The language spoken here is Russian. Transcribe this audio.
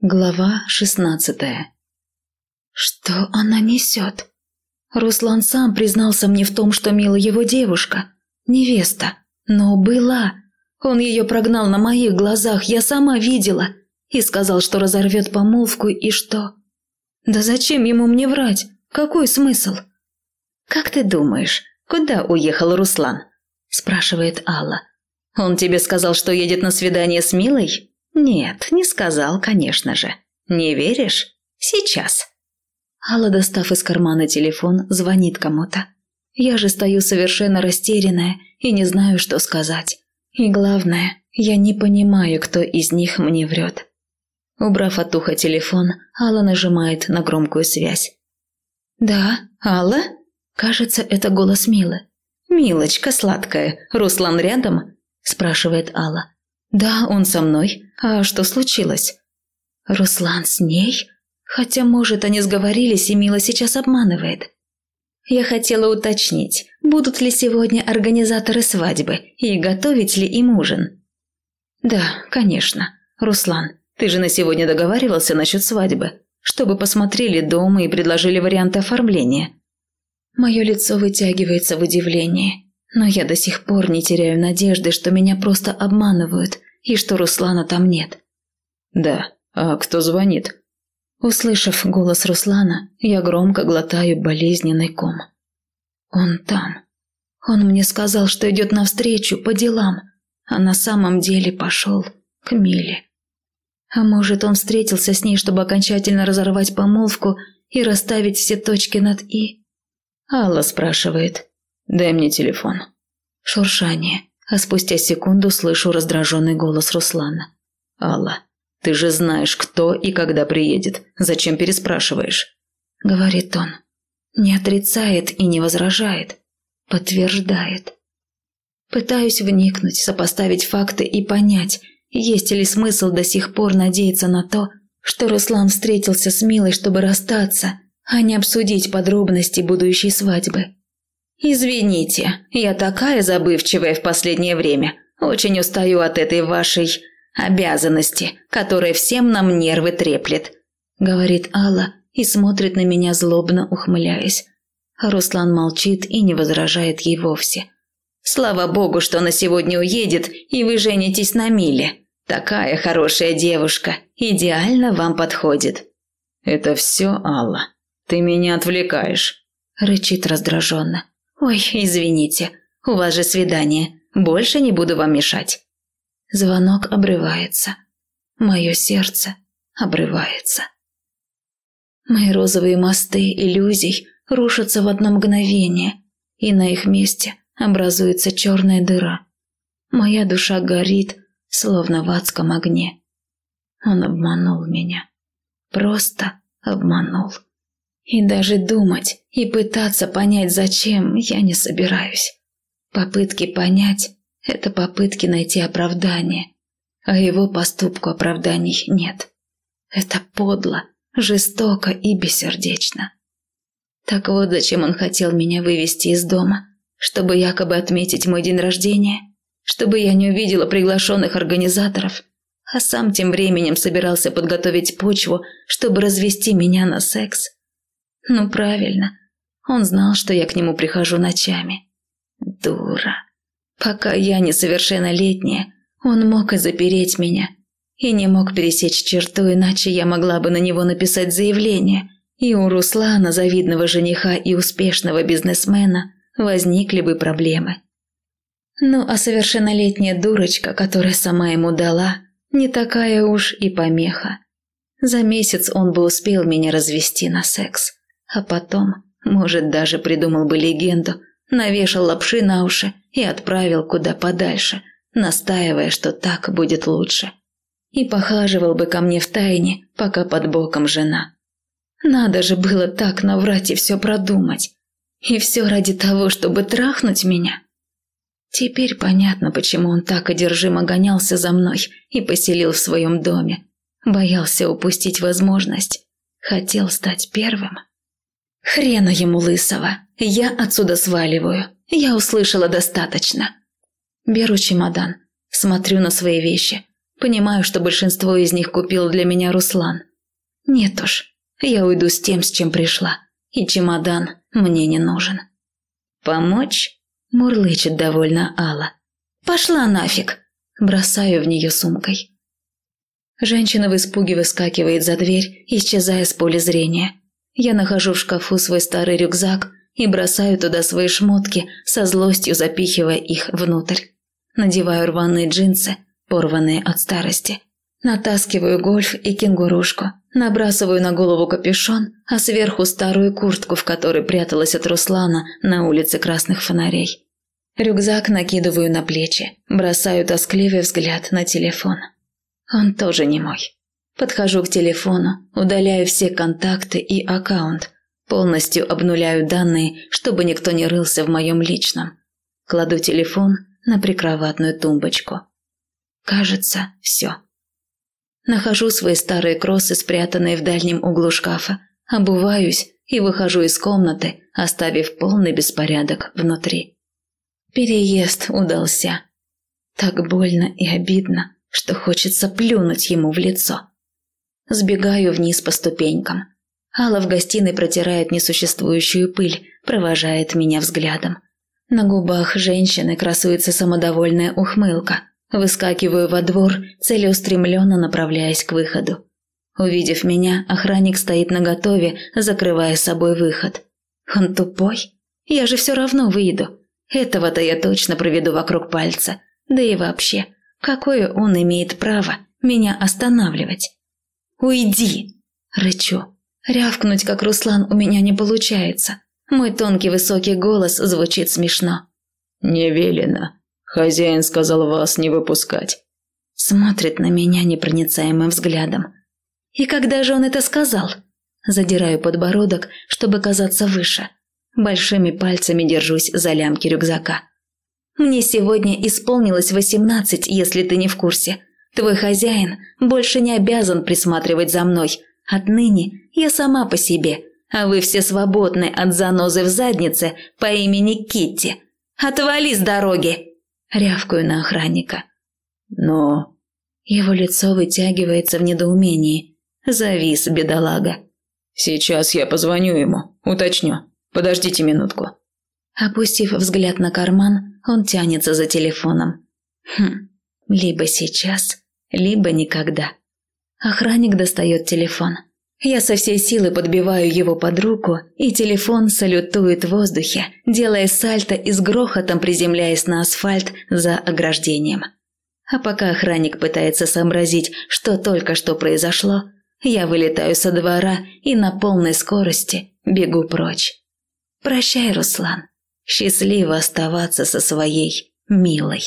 Глава шестнадцатая Что она несет? Руслан сам признался мне в том, что Мила его девушка, невеста, но была. Он ее прогнал на моих глазах, я сама видела, и сказал, что разорвет помолвку, и что? Да зачем ему мне врать? Какой смысл? «Как ты думаешь, куда уехал Руслан?» – спрашивает Алла. «Он тебе сказал, что едет на свидание с Милой?» «Нет, не сказал, конечно же. Не веришь? Сейчас». Алла, достав из кармана телефон, звонит кому-то. Я же стою совершенно растерянная и не знаю, что сказать. И главное, я не понимаю, кто из них мне врет. Убрав от уха телефон, Алла нажимает на громкую связь. «Да, Алла?» Кажется, это голос Милы. «Милочка сладкая, Руслан рядом?» – спрашивает Алла. «Да, он со мной. А что случилось?» «Руслан с ней? Хотя, может, они сговорились, и Мила сейчас обманывает». Я хотела уточнить, будут ли сегодня организаторы свадьбы и готовить ли им ужин. «Да, конечно. Руслан, ты же на сегодня договаривался насчет свадьбы, чтобы посмотрели дом и предложили варианты оформления». Мое лицо вытягивается в удивлении, но я до сих пор не теряю надежды, что меня просто обманывают и что Руслана там нет. «Да, а кто звонит?» Услышав голос Руслана, я громко глотаю болезненный ком. «Он там. Он мне сказал, что идет навстречу по делам, а на самом деле пошел к Миле. А может, он встретился с ней, чтобы окончательно разорвать помолвку и расставить все точки над «и»?» Алла спрашивает. «Дай мне телефон». Шуршание а спустя секунду слышу раздраженный голос Руслана. «Алла, ты же знаешь, кто и когда приедет. Зачем переспрашиваешь?» Говорит он. Не отрицает и не возражает. Подтверждает. Пытаюсь вникнуть, сопоставить факты и понять, есть ли смысл до сих пор надеяться на то, что Руслан встретился с Милой, чтобы расстаться, а не обсудить подробности будущей свадьбы. «Извините, я такая забывчивая в последнее время. Очень устаю от этой вашей обязанности, которая всем нам нервы треплет», – говорит Алла и смотрит на меня злобно ухмыляясь. Руслан молчит и не возражает ей вовсе. «Слава богу, что она сегодня уедет, и вы женитесь на Миле. Такая хорошая девушка, идеально вам подходит». «Это все, Алла. Ты меня отвлекаешь», – рычит раздраженно. «Ой, извините, у вас же свидание. Больше не буду вам мешать». Звонок обрывается. Мое сердце обрывается. Мои розовые мосты иллюзий рушатся в одно мгновение, и на их месте образуется черная дыра. Моя душа горит, словно в адском огне. Он обманул меня. Просто обманул. И даже думать и пытаться понять, зачем, я не собираюсь. Попытки понять – это попытки найти оправдание, а его поступку оправданий нет. Это подло, жестоко и бессердечно. Так вот, зачем он хотел меня вывести из дома, чтобы якобы отметить мой день рождения, чтобы я не увидела приглашенных организаторов, а сам тем временем собирался подготовить почву, чтобы развести меня на секс. Ну, правильно. Он знал, что я к нему прихожу ночами. Дура. Пока я несовершеннолетняя, он мог и запереть меня. И не мог пересечь черту, иначе я могла бы на него написать заявление. И у Руслана, завидного жениха и успешного бизнесмена, возникли бы проблемы. Ну, а совершеннолетняя дурочка, которая сама ему дала, не такая уж и помеха. За месяц он бы успел меня развести на секс. А потом, может, даже придумал бы легенду, навешал лапши на уши и отправил куда подальше, настаивая, что так будет лучше. И похаживал бы ко мне в тайне, пока под боком жена. Надо же было так наврать и все продумать. И все ради того, чтобы трахнуть меня. Теперь понятно, почему он так одержимо гонялся за мной и поселил в своем доме. Боялся упустить возможность. Хотел стать первым. Хрена ему лысого. Я отсюда сваливаю. Я услышала достаточно. Беру чемодан. Смотрю на свои вещи. Понимаю, что большинство из них купил для меня Руслан. Нет уж, я уйду с тем, с чем пришла, и чемодан мне не нужен. «Помочь?» – мурлычет довольно Алла. «Пошла нафиг!» – бросаю в нее сумкой. Женщина в испуге выскакивает за дверь, исчезая с поля зрения. Я нахожу в шкафу свой старый рюкзак и бросаю туда свои шмотки, со злостью запихивая их внутрь. Надеваю рваные джинсы, порванные от старости. Натаскиваю гольф и кенгурушку, набрасываю на голову капюшон, а сверху старую куртку, в которой пряталась от Руслана на улице красных фонарей. Рюкзак накидываю на плечи, бросаю тоскливый взгляд на телефон. Он тоже не мой. Подхожу к телефону, удаляю все контакты и аккаунт, полностью обнуляю данные, чтобы никто не рылся в моем личном. Кладу телефон на прикроватную тумбочку. Кажется, все. Нахожу свои старые кроссы, спрятанные в дальнем углу шкафа, обуваюсь и выхожу из комнаты, оставив полный беспорядок внутри. Переезд удался. Так больно и обидно, что хочется плюнуть ему в лицо. Сбегаю вниз по ступенькам. Алла в гостиной протирает несуществующую пыль, провожает меня взглядом. На губах женщины красуется самодовольная ухмылка. Выскакиваю во двор, целеустремленно направляясь к выходу. Увидев меня, охранник стоит наготове, закрывая собой выход. Он тупой? Я же все равно выйду. Этого-то я точно проведу вокруг пальца. Да и вообще, какое он имеет право меня останавливать? «Уйди!» – рычу. Рявкнуть, как Руслан, у меня не получается. Мой тонкий высокий голос звучит смешно. «Не велено. Хозяин сказал вас не выпускать». Смотрит на меня непроницаемым взглядом. «И когда же он это сказал?» Задираю подбородок, чтобы казаться выше. Большими пальцами держусь за лямки рюкзака. «Мне сегодня исполнилось восемнадцать, если ты не в курсе. Твой хозяин больше не обязан присматривать за мной. Отныне я сама по себе, а вы все свободны от занозы в заднице по имени Китти. Отвали с дороги!» Рявкаю на охранника. «Но...» Его лицо вытягивается в недоумении. Завис, бедолага. «Сейчас я позвоню ему, уточню. Подождите минутку». Опустив взгляд на карман, он тянется за телефоном. Хм, либо сейчас, либо никогда. Охранник достает телефон. Я со всей силы подбиваю его под руку, и телефон салютует в воздухе, делая сальто и с грохотом приземляясь на асфальт за ограждением. А пока охранник пытается сообразить, что только что произошло, я вылетаю со двора и на полной скорости бегу прочь. Прощай, Руслан. Счастливо оставаться со своей милой.